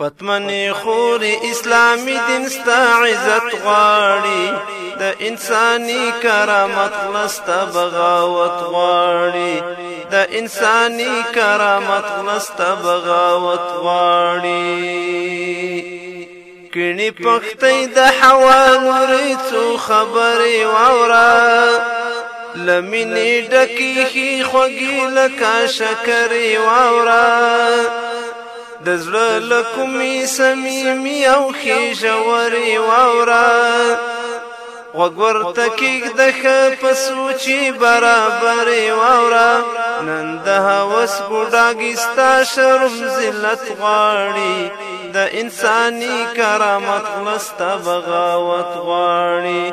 پتمنې خور اسلامي دین ستا عزت غواړي د انساني کرامت لستا بغاوت غواړي د انساني کرامت لستا بغاوت غواړي کړي پختې د حوا نورې څو خبرې واورا لمنې ډکی هي خوږی لکه شکرې واورا د زړه لکمې سميمي او خېژوري واورا وګور تکیک د ښ په سوچي برابر واورا نن د هوس ګډاګستا شرم ذلت غاړي د انساني کرامت لستا بغاوت غاړي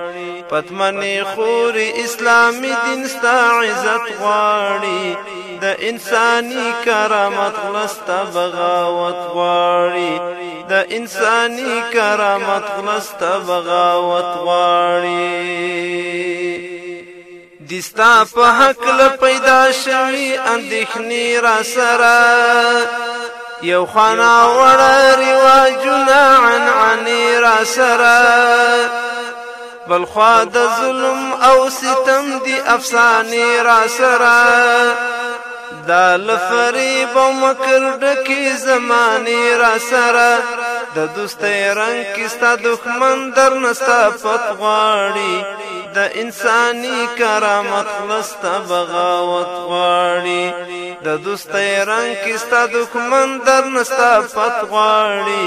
پتمنې خوري اسلامي دین ستا عزت غاړي د انساني کرامت خلستا بغاوت غواړي د انساني کرامت خلستا بغاوت غواړي دستا په حق ل پیدا شوی اندېخنی را سره یو خانا وړه رواجونه عنعنې را سره بل خوا د ظلم او ستم دی افسانې را سره دا لفریب و مکر ډکی زمانی را سره د دوستۍ رنگ کې ستا دښمن در نستا پت غواړي د انساني کرامت لستا بغاوت غواړي د دوستۍ رنگ کې ستا دښمن در نستا پت غواړي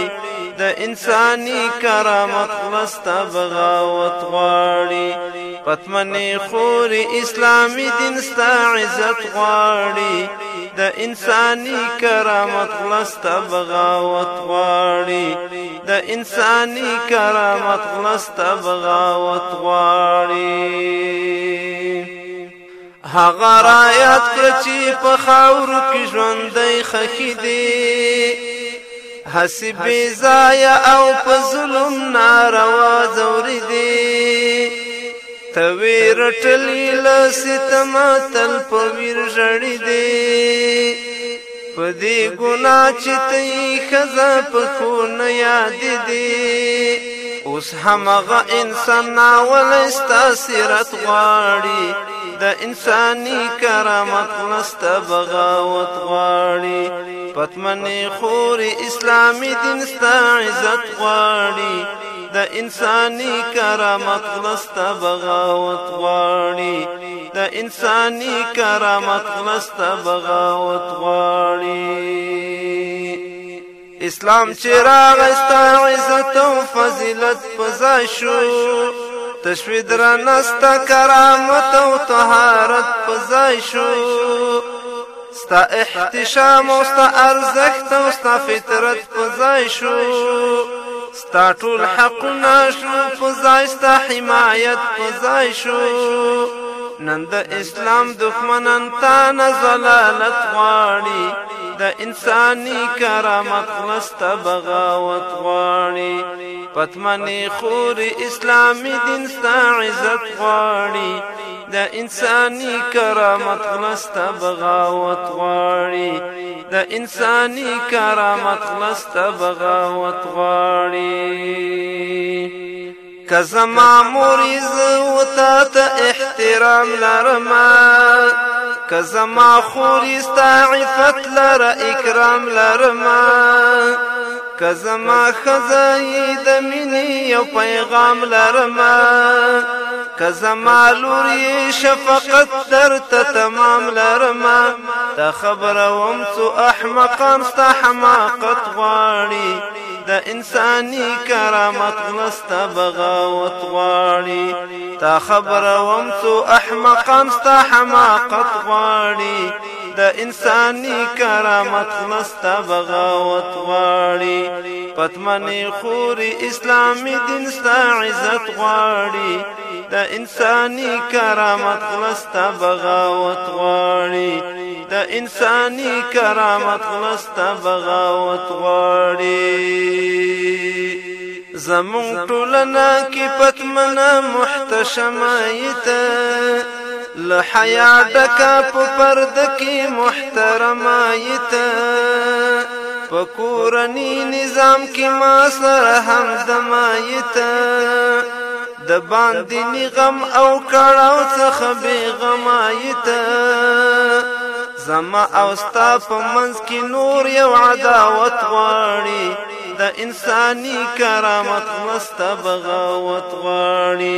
د انساني کرامت لستا بغاوت غواړي پتمنې خور اسلامي دین ستا عزت غواړي د انساني کرامت غلستا بغاوت غواړي د انساني کرامت غلستا بغاوت غواړي هغه رايات کچی په خاور کې ژوندې خخې دي حسب زایا او په ظلم ناروا زور دي توی رټلی لستما تل په ویر ژړی دی په دې ګنا چې تې خزا په خو نه یاد دی اوس همغه انسان ناول استاسرت غواړي د انساني کرامت مست بغاوت غواړي پتمنې خور اسلامي دین ستا عزت غواړي د انساني کرامت خلستا بغاوت غواړي د انساني کرامت خلستا بغاوت غواړي اسلام چراغ استا عزت او فضیلت پزا شو تشوید را نستا کرامت او طهارت پزا شو ستا احتشام او ستا ارزښت او ستا فطرت پزا شو ستا ټول حقونه شو په ځای ستا حمایت په ځای شو نن د اسلام دښمنان تا نه ضلالت غواړي د انساني کرامت لسته بغاوت غواړي پتمنې خور اسلامي دین ستا عزت غواړي د انساني کرامت خلستا بغاوت غواړي د انساني کرامت خلستا بغاوت غواړي کزما موریز و تا تا احترام لرما کزما خوریستا عفت لر اکرام لرما کزما خزایی د مینی یو پیغام لرما کزمالور یې شفقت درته تمام لرما تا خبره وم څو احمقان ستا حماقت غواړي د انساني کرامت غلستا بغاوت غواړي تا خبره وم څو احمقان ستا حماقت غواړي د انساني کرامت غلستا بغاوت غواړي پتمنې خوري اسلامي دین ستا عزت غواړي د انساني کرامت خلستا بغاوت غواړي د انساني کرامت خلستا بغاوت غواړي زمون ټولنا کې پتمنا محتشمایته لحیا ډکا په پرد کې محترمایته په کورنی نظام کې ما سره هم دمایته د باندې غم او کړاو څخه بې غمایته زما او ستا په منځ کې نور یو عداوت غواړي د انساني کرامت مسته بغاوت غواړي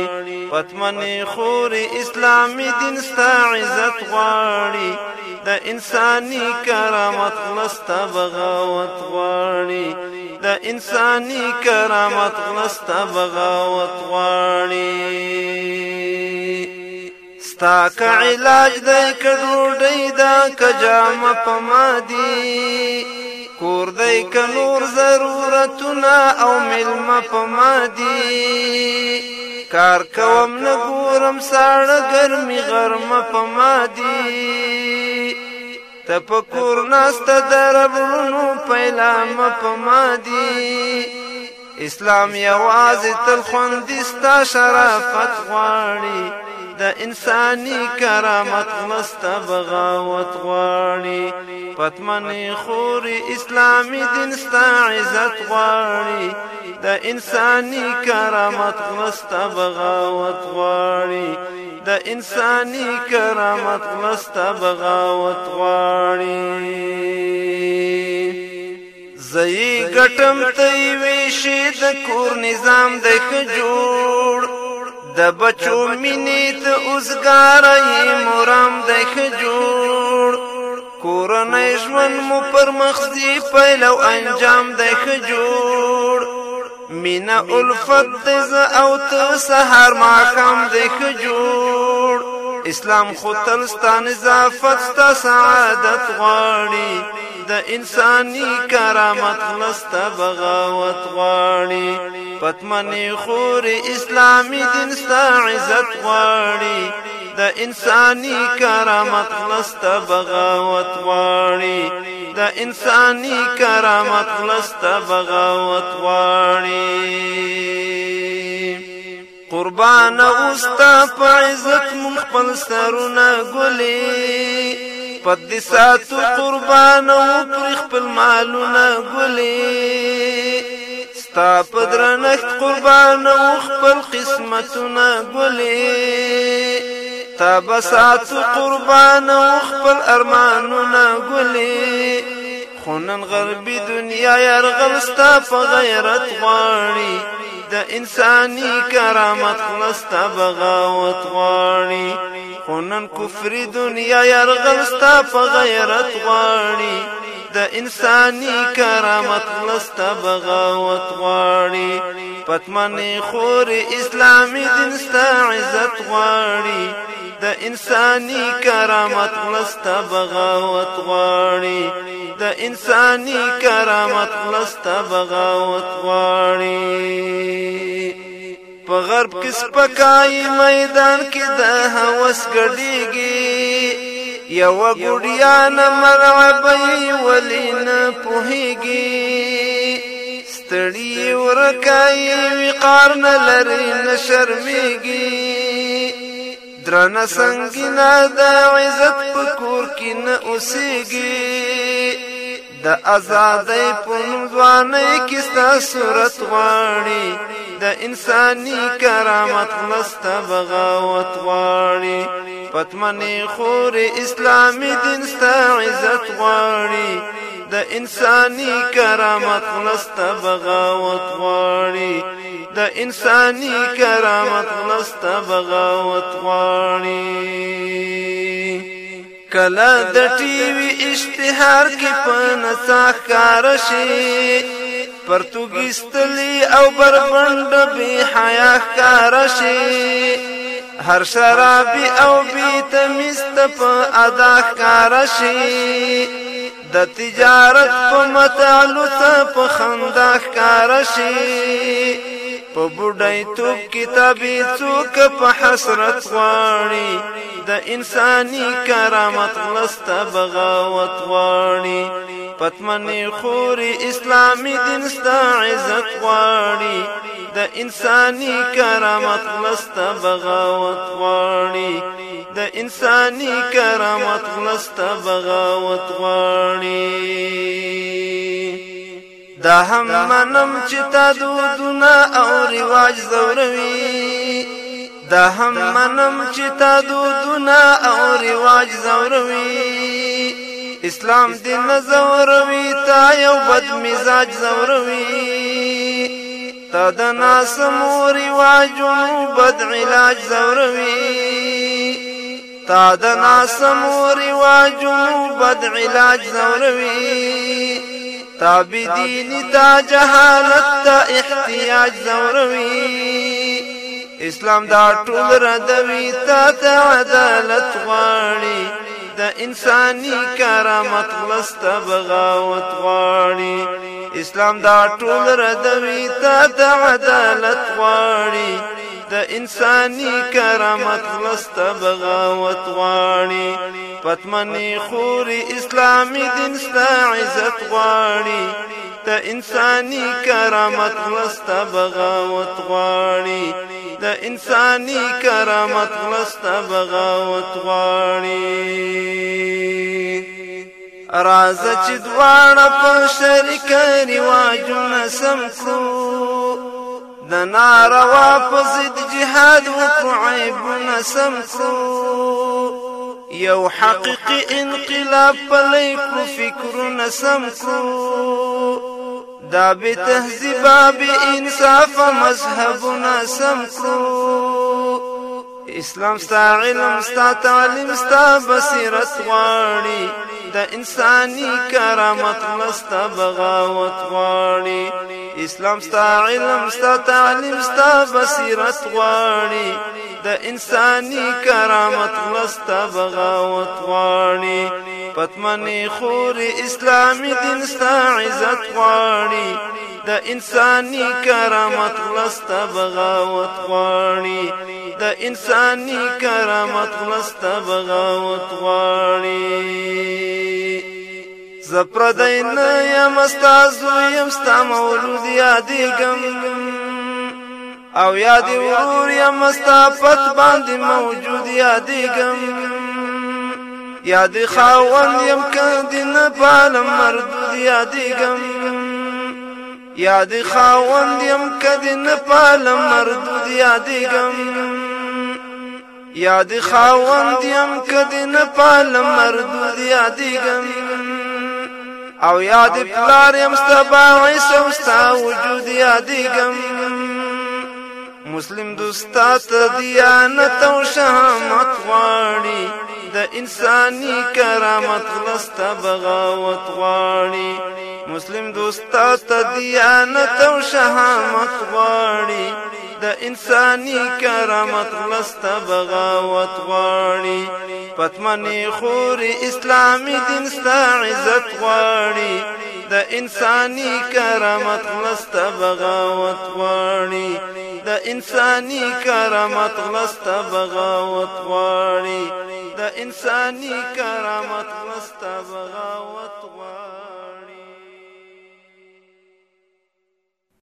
پتمنې خور اسلامي دین ستا عزت غواړي د انساني کرامت مسته بغاوت غواړي د انساني کرامت غلستا بغاوت غواړي ستا که علاج دی که ډوډۍ ده که جامه پما دي کور دی که نور ضرورتونه او میلمه پما دي کار کوم نه ګورم ساړه ګرمي غرمه پما دي تفکر ناست دربونو پیلام پمادی اسلام یوازې تل خوندستا شرافت غواړي د انساني کرامت مست بغاوت غواړي پتمنې خوري اسلامي دین ستا عزت غواړي د انساني کرامت مست بغاوت غواړي د انساني کرامت مست بغاوت غواړي زئی گټم تې ویشې د کور نظام د جوړ د بچو مینې ته اوسګارې مورم د خجوړ کورنۍ ژوند مو پر مخ دی پیلو انجام د خجوړ مینا الفت ز او ته سحر ما کم د خجوړ اسلام خو تل ستا نظافت ستا سعادت غواړي د انساني کرامت لستا بغاوت غواړي پتمنې خور اسلامي دین ستا عزت غواړي د انساني کرامت لستا بغاوت غواړي د انساني کرامت لستا بغاوت غواړي قربان اوستا په عزت مون خپل سرونه ګلي پد ساتو قربان او پر خپل مالونه ګلي ستا په درنښت قربان او خپل قسمتونه ګلي تا بساتو قربان او خپل ارمانونه ګلي خونن غربي دنیا يرغل ستا په غیرت غواړي د انساني کرامت خلستا بغاوت غواړي خونن کفر دنیا يرغل ستا په غیرت غواړي د انساني کرامت خلستا بغاوت غواړي پتمنې خور اسلامي دین ستا عزت غواړي د انساني کرامت خلستا بغاوت غواړي د انساني کرامت لسته بغاوت غواړي په غرب کې سپکای میدان کې د هوس ګډيږي یو ګډیا نه مرعبې ولین پوهیږي ستړي ورکای وقار نه لري نه شرمېږي درنه سنگینا د عزت پکور کې نه اوسېږي د آزادۍ په ځوانۍ کې ستا صورت غواړي د انساني کرامت لسته بغاوت غواړي پتمنې خور اسلامي دین ستا عزت غواړي د انساني کرامت لسته بغاوت غواړي د انساني کرامت لست بغاوت غواړي کله د ټي وي اشتهار کې پنسا کار شي پرتګستلی او بربند به حیا کار شي هر شرابي او بي تمست په ادا کار شي د تجارت په متعلق په خندا کار شي په بډای توپ کتابي څوک په حسرت غواړي د انساني کرامت لسته بغاوت غواړي پتمنې خوري اسلامي دین ستا عزت غواړي د انساني کرامت لسته بغاوت غواړي د انساني کرامت لسته بغاوت غواړي دا هم منم چې تا دودونه او رواج زوروي دا هم منم چې تا دودونه او رواج زوروي اسلام دین زوروي تا یو بد مزاج زوروي تا د ناس مو رواجونو بد علاج زوروي تا د ناس مو رواجونو بد علاج زوروي تابدین تا جهالت تا احتیاج زوروي اسلام دا ټول ردوي تا ته عدالت غواړي د انساني کرامت لست بغاوت غواړي اسلام دا ټول ردوي تا ته عدالت غواړي د انساني کرامت لست بغاوت غواړي پتمنی خوري اسلامي دین ست عزت غواړي د انساني کرامت لست بغاوت غواړي د انساني کرامت لست بغاوت غواړي راز چې دواړه په شریک رواجونه سم کړو د ناروا په ضد جهاد وکړو عیبونه سم کړو یو حقیقي انقلاب پلی کړو فکرونه سم کړو دا به تهذیبا به انصاف مذهبونه سم کړو اسلام ستا علم ستا تعلیم ستا بصیرت غواړي د انساني کرامت لستا بغاوت غواړي اسلام ستا علم ستا تعلیم ستا بصیرت غواړي د انساني کرامت لستا بغاوت غواړي پتمنې خور اسلامي دین ستا عزت غواړي د انساني کرامت لستا بغاوت غواړي د انساني کرامت لستا بغاوت غواړي ز پردای نه یم استازو یم ستا مولود یادېږم او یاد ورور یم ستا پت باندې موجود یادېږم یاد خاوند یم کدی نه پالم مردود یادېږم یاد خاوند یم کدی نه پالم مردود یادېږم یاد خاوند یم کدی نه پالم مردود یادېږم او یاد پلار مصطفی عیسی مستا وجود یادګم مسلم دوستا ته دیانت او شهامت غواړي د انساني کرامت لستا بغاوت غواړي مسلم دوستا ته دیانت او شهامت غواړي د انساني کرامت لست بغاوت غواړي پتمنې خور اسلامي دین ستا عزت غواړي د انساني کرامت لست بغاوت غواړي د انساني کرامت لست بغاوت غواړي د انساني کرامت لست بغاوت